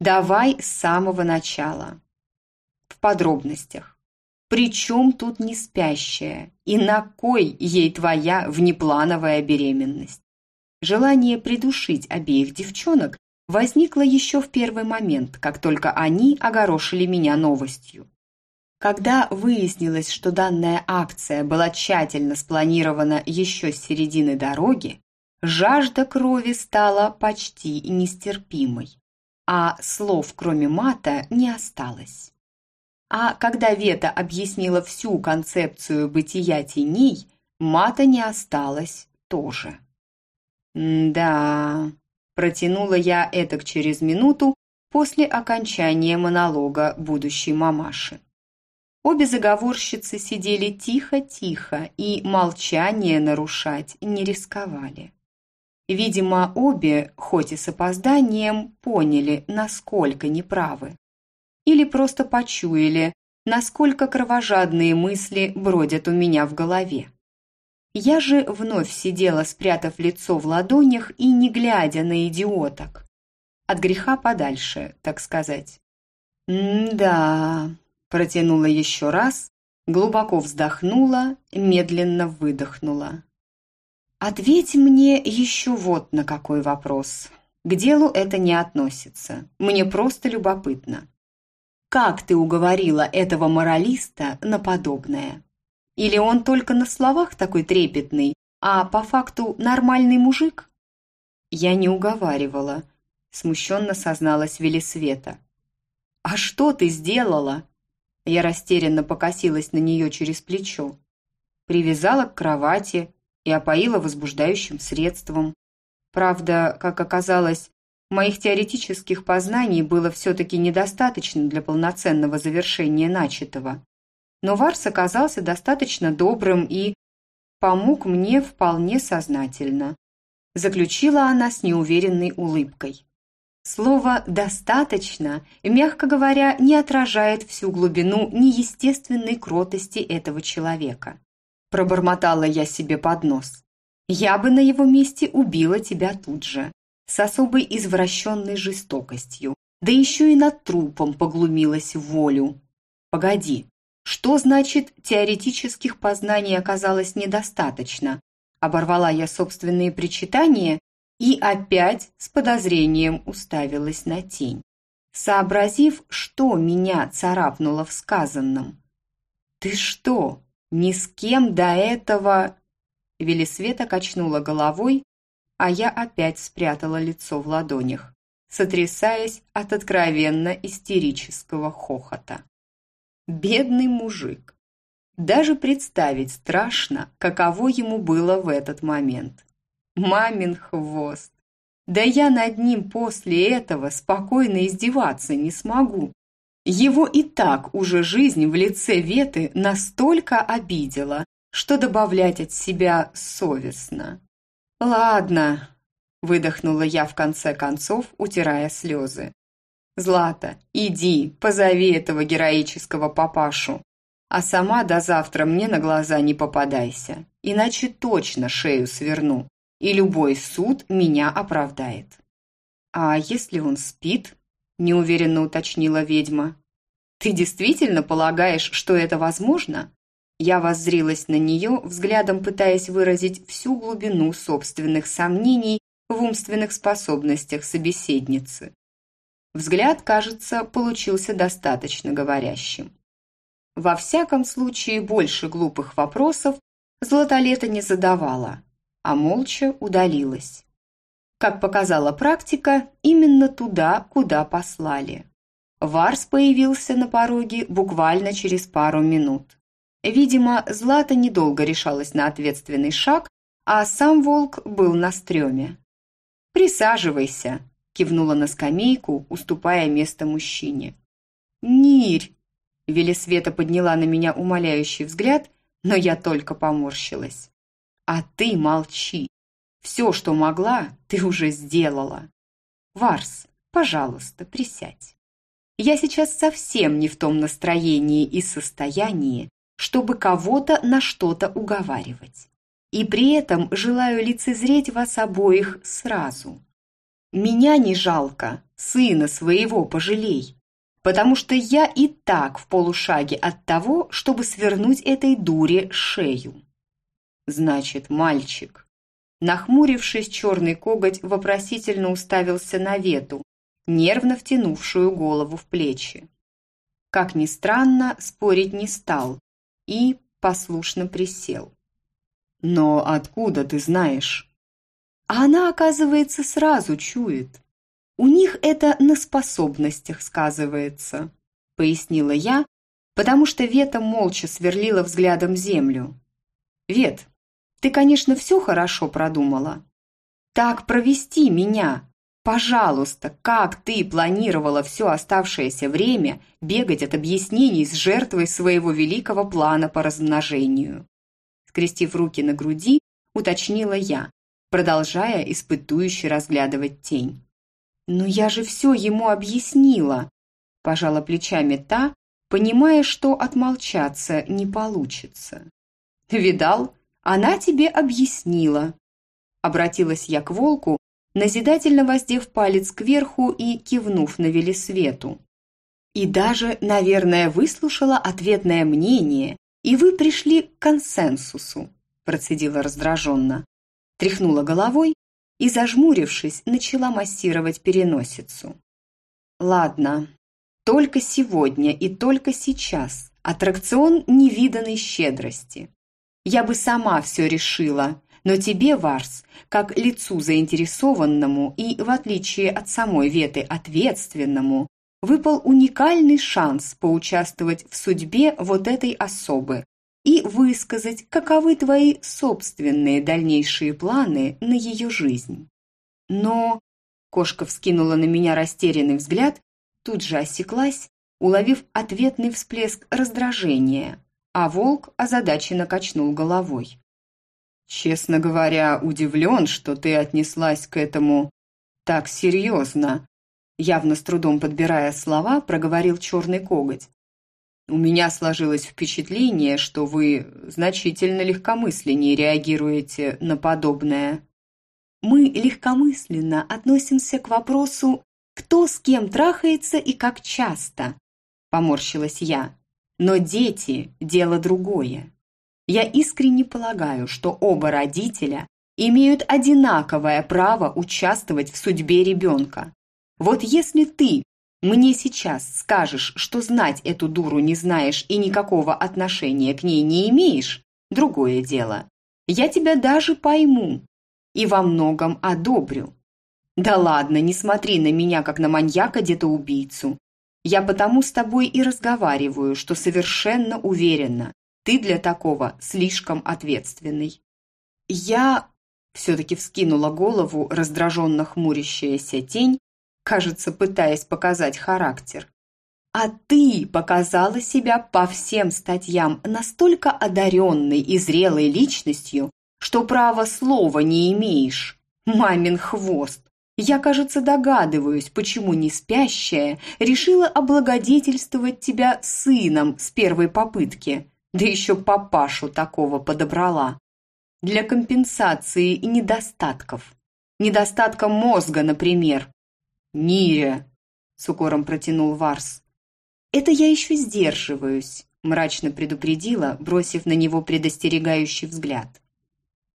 «Давай с самого начала. В подробностях. Причем тут не спящая? И на кой ей твоя внеплановая беременность?» Желание придушить обеих девчонок возникла еще в первый момент, как только они огорошили меня новостью. Когда выяснилось, что данная акция была тщательно спланирована еще с середины дороги, жажда крови стала почти нестерпимой, а слов кроме мата не осталось. А когда Вета объяснила всю концепцию бытия теней, мата не осталось тоже. «Да», Протянула я этак через минуту после окончания монолога будущей мамаши. Обе заговорщицы сидели тихо-тихо и молчание нарушать не рисковали. Видимо, обе, хоть и с опозданием, поняли, насколько неправы. Или просто почуяли, насколько кровожадные мысли бродят у меня в голове. Я же вновь сидела, спрятав лицо в ладонях и не глядя на идиоток. От греха подальше, так сказать. «М-да», – протянула еще раз, глубоко вздохнула, медленно выдохнула. «Ответь мне еще вот на какой вопрос. К делу это не относится. Мне просто любопытно. Как ты уговорила этого моралиста на подобное? Или он только на словах такой трепетный, а по факту нормальный мужик? Я не уговаривала, смущенно созналась Велисвета. А что ты сделала? Я растерянно покосилась на нее через плечо. Привязала к кровати и опоила возбуждающим средством. Правда, как оказалось, Моих теоретических познаний было все-таки недостаточно для полноценного завершения начатого. Но Варс оказался достаточно добрым и помог мне вполне сознательно. Заключила она с неуверенной улыбкой. Слово «достаточно», мягко говоря, не отражает всю глубину неестественной кротости этого человека. Пробормотала я себе под нос. Я бы на его месте убила тебя тут же с особой извращенной жестокостью, да еще и над трупом поглумилась волю. Погоди, что значит теоретических познаний оказалось недостаточно? Оборвала я собственные причитания и опять с подозрением уставилась на тень, сообразив, что меня царапнуло в сказанном. «Ты что, ни с кем до этого...» Велисвета качнула головой а я опять спрятала лицо в ладонях, сотрясаясь от откровенно истерического хохота. Бедный мужик. Даже представить страшно, каково ему было в этот момент. Мамин хвост. Да я над ним после этого спокойно издеваться не смогу. Его и так уже жизнь в лице Веты настолько обидела, что добавлять от себя совестно. «Ладно», – выдохнула я в конце концов, утирая слезы. «Злата, иди, позови этого героического папашу, а сама до завтра мне на глаза не попадайся, иначе точно шею сверну, и любой суд меня оправдает». «А если он спит?» – неуверенно уточнила ведьма. «Ты действительно полагаешь, что это возможно?» Я воззрилась на нее, взглядом пытаясь выразить всю глубину собственных сомнений в умственных способностях собеседницы. Взгляд, кажется, получился достаточно говорящим. Во всяком случае, больше глупых вопросов Златолета не задавала, а молча удалилась. Как показала практика, именно туда, куда послали. Варс появился на пороге буквально через пару минут. Видимо, Злата недолго решалась на ответственный шаг, а сам волк был на стреме. «Присаживайся», – кивнула на скамейку, уступая место мужчине. «Нирь!» – Велисвета подняла на меня умоляющий взгляд, но я только поморщилась. «А ты молчи. Все, что могла, ты уже сделала. Варс, пожалуйста, присядь. Я сейчас совсем не в том настроении и состоянии, чтобы кого-то на что-то уговаривать. И при этом желаю лицезреть вас обоих сразу. Меня не жалко, сына своего пожалей, потому что я и так в полушаге от того, чтобы свернуть этой дуре шею. Значит, мальчик. Нахмурившись, черный коготь вопросительно уставился на вету, нервно втянувшую голову в плечи. Как ни странно, спорить не стал, и послушно присел. «Но откуда ты знаешь?» А она, оказывается, сразу чует. У них это на способностях сказывается, пояснила я, потому что Вета молча сверлила взглядом землю. «Вет, ты, конечно, все хорошо продумала. Так провести меня, Пожалуйста, как ты планировала все оставшееся время бегать от объяснений с жертвой своего великого плана по размножению? Скрестив руки на груди, уточнила я, продолжая испытующе разглядывать тень. «Но я же все ему объяснила!» пожала плечами та, понимая, что отмолчаться не получится. «Видал, она тебе объяснила!» Обратилась я к волку, назидательно воздев палец кверху и кивнув на Велисвету. «И даже, наверное, выслушала ответное мнение, и вы пришли к консенсусу», процедила раздраженно. Тряхнула головой и, зажмурившись, начала массировать переносицу. «Ладно, только сегодня и только сейчас аттракцион невиданной щедрости. Я бы сама все решила, но тебе, Варс, как лицу заинтересованному и, в отличие от самой Веты, ответственному, выпал уникальный шанс поучаствовать в судьбе вот этой особы и высказать, каковы твои собственные дальнейшие планы на ее жизнь. Но кошка вскинула на меня растерянный взгляд, тут же осеклась, уловив ответный всплеск раздражения, а волк озадаченно качнул головой. «Честно говоря, удивлен, что ты отнеслась к этому так серьезно», явно с трудом подбирая слова, проговорил черный коготь. У меня сложилось впечатление, что вы значительно легкомысленнее реагируете на подобное. Мы легкомысленно относимся к вопросу, кто с кем трахается и как часто, поморщилась я. Но дети – дело другое. Я искренне полагаю, что оба родителя имеют одинаковое право участвовать в судьбе ребенка. Вот если ты мне сейчас скажешь, что знать эту дуру не знаешь и никакого отношения к ней не имеешь, другое дело. Я тебя даже пойму и во многом одобрю. Да ладно, не смотри на меня, как на маньяка где-то убийцу. Я потому с тобой и разговариваю, что совершенно уверена, ты для такого слишком ответственный. Я все-таки вскинула голову раздраженно хмурящаяся тень кажется, пытаясь показать характер. А ты показала себя по всем статьям настолько одаренной и зрелой личностью, что права слова не имеешь. Мамин хвост. Я, кажется, догадываюсь, почему не спящая решила облагодетельствовать тебя сыном с первой попытки, да еще папашу такого подобрала. Для компенсации недостатков. Недостатка мозга, например. «Ния!» – с укором протянул Варс. «Это я еще сдерживаюсь», – мрачно предупредила, бросив на него предостерегающий взгляд.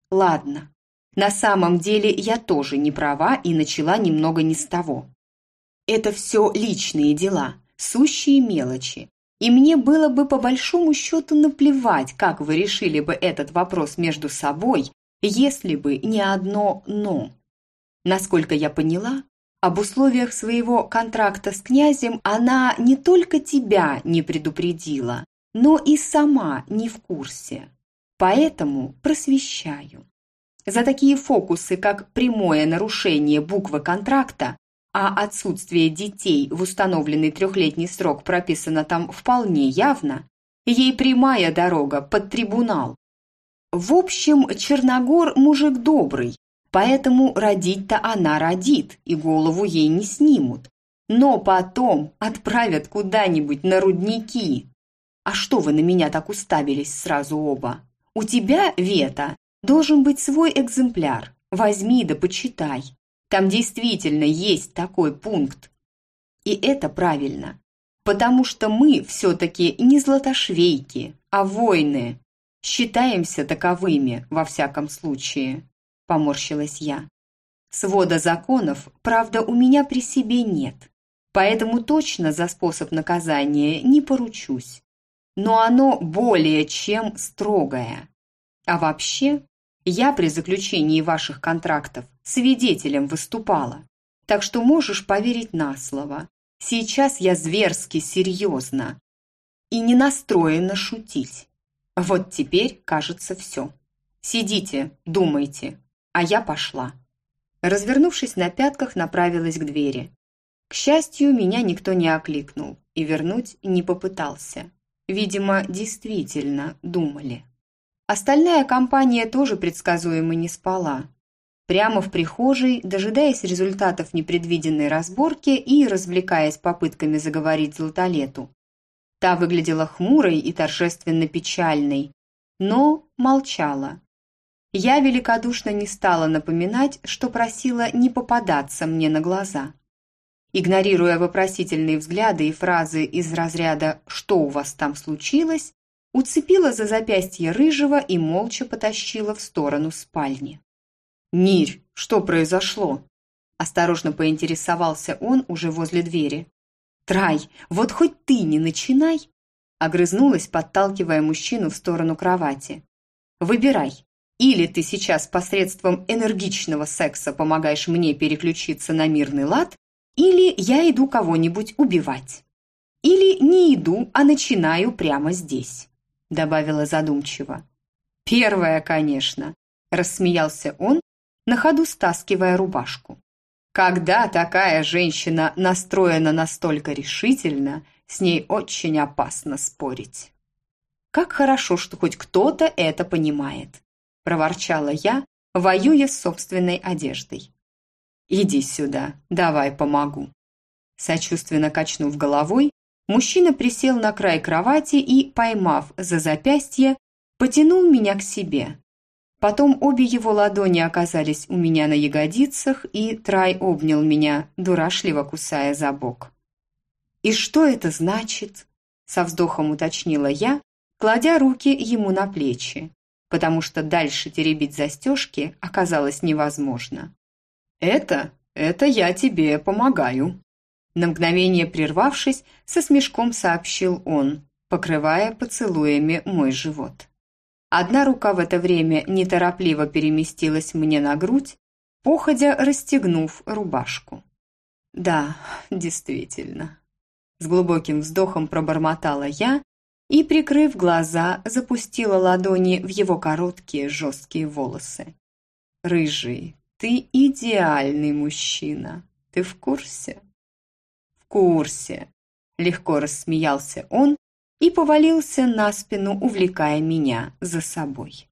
«Ладно, на самом деле я тоже не права и начала немного не с того. Это все личные дела, сущие мелочи, и мне было бы по большому счету наплевать, как вы решили бы этот вопрос между собой, если бы не одно «но». Насколько я поняла, об условиях своего контракта с князем она не только тебя не предупредила, но и сама не в курсе. Поэтому просвещаю. За такие фокусы, как прямое нарушение буквы контракта, а отсутствие детей в установленный трехлетний срок прописано там вполне явно, ей прямая дорога под трибунал. В общем, Черногор мужик добрый, Поэтому родить-то она родит, и голову ей не снимут. Но потом отправят куда-нибудь на рудники. А что вы на меня так уставились сразу оба? У тебя, Вета, должен быть свой экземпляр. Возьми да почитай. Там действительно есть такой пункт. И это правильно. Потому что мы все-таки не златошвейки, а воины. Считаемся таковыми, во всяком случае поморщилась я. Свода законов, правда, у меня при себе нет, поэтому точно за способ наказания не поручусь. Но оно более чем строгое. А вообще, я при заключении ваших контрактов свидетелем выступала, так что можешь поверить на слово. Сейчас я зверски серьезно и не настроена шутить. Вот теперь, кажется, все. Сидите, думайте, а я пошла. Развернувшись на пятках, направилась к двери. К счастью, меня никто не окликнул и вернуть не попытался. Видимо, действительно думали. Остальная компания тоже предсказуемо не спала. Прямо в прихожей, дожидаясь результатов непредвиденной разборки и развлекаясь попытками заговорить Златолету. Та выглядела хмурой и торжественно печальной, но молчала. Я великодушно не стала напоминать, что просила не попадаться мне на глаза. Игнорируя вопросительные взгляды и фразы из разряда «Что у вас там случилось?», уцепила за запястье рыжего и молча потащила в сторону спальни. «Нирь, что произошло?» Осторожно поинтересовался он уже возле двери. «Трай, вот хоть ты не начинай!» Огрызнулась, подталкивая мужчину в сторону кровати. «Выбирай. Или ты сейчас посредством энергичного секса помогаешь мне переключиться на мирный лад, или я иду кого-нибудь убивать. Или не иду, а начинаю прямо здесь», добавила задумчиво. «Первое, конечно», рассмеялся он, на ходу стаскивая рубашку. Когда такая женщина настроена настолько решительно, с ней очень опасно спорить. «Как хорошо, что хоть кто-то это понимает», – проворчала я, воюя с собственной одеждой. «Иди сюда, давай помогу». Сочувственно качнув головой, мужчина присел на край кровати и, поймав за запястье, потянул меня к себе, Потом обе его ладони оказались у меня на ягодицах, и Трай обнял меня, дурашливо кусая за бок. «И что это значит?» – со вздохом уточнила я, кладя руки ему на плечи, потому что дальше теребить застежки оказалось невозможно. «Это? Это я тебе помогаю», на мгновение прервавшись, со смешком сообщил он, покрывая поцелуями мой живот. Одна рука в это время неторопливо переместилась мне на грудь, походя расстегнув рубашку. «Да, действительно». С глубоким вздохом пробормотала я и, прикрыв глаза, запустила ладони в его короткие жесткие волосы. «Рыжий, ты идеальный мужчина. Ты в курсе?» «В курсе», — легко рассмеялся он, и повалился на спину, увлекая меня за собой.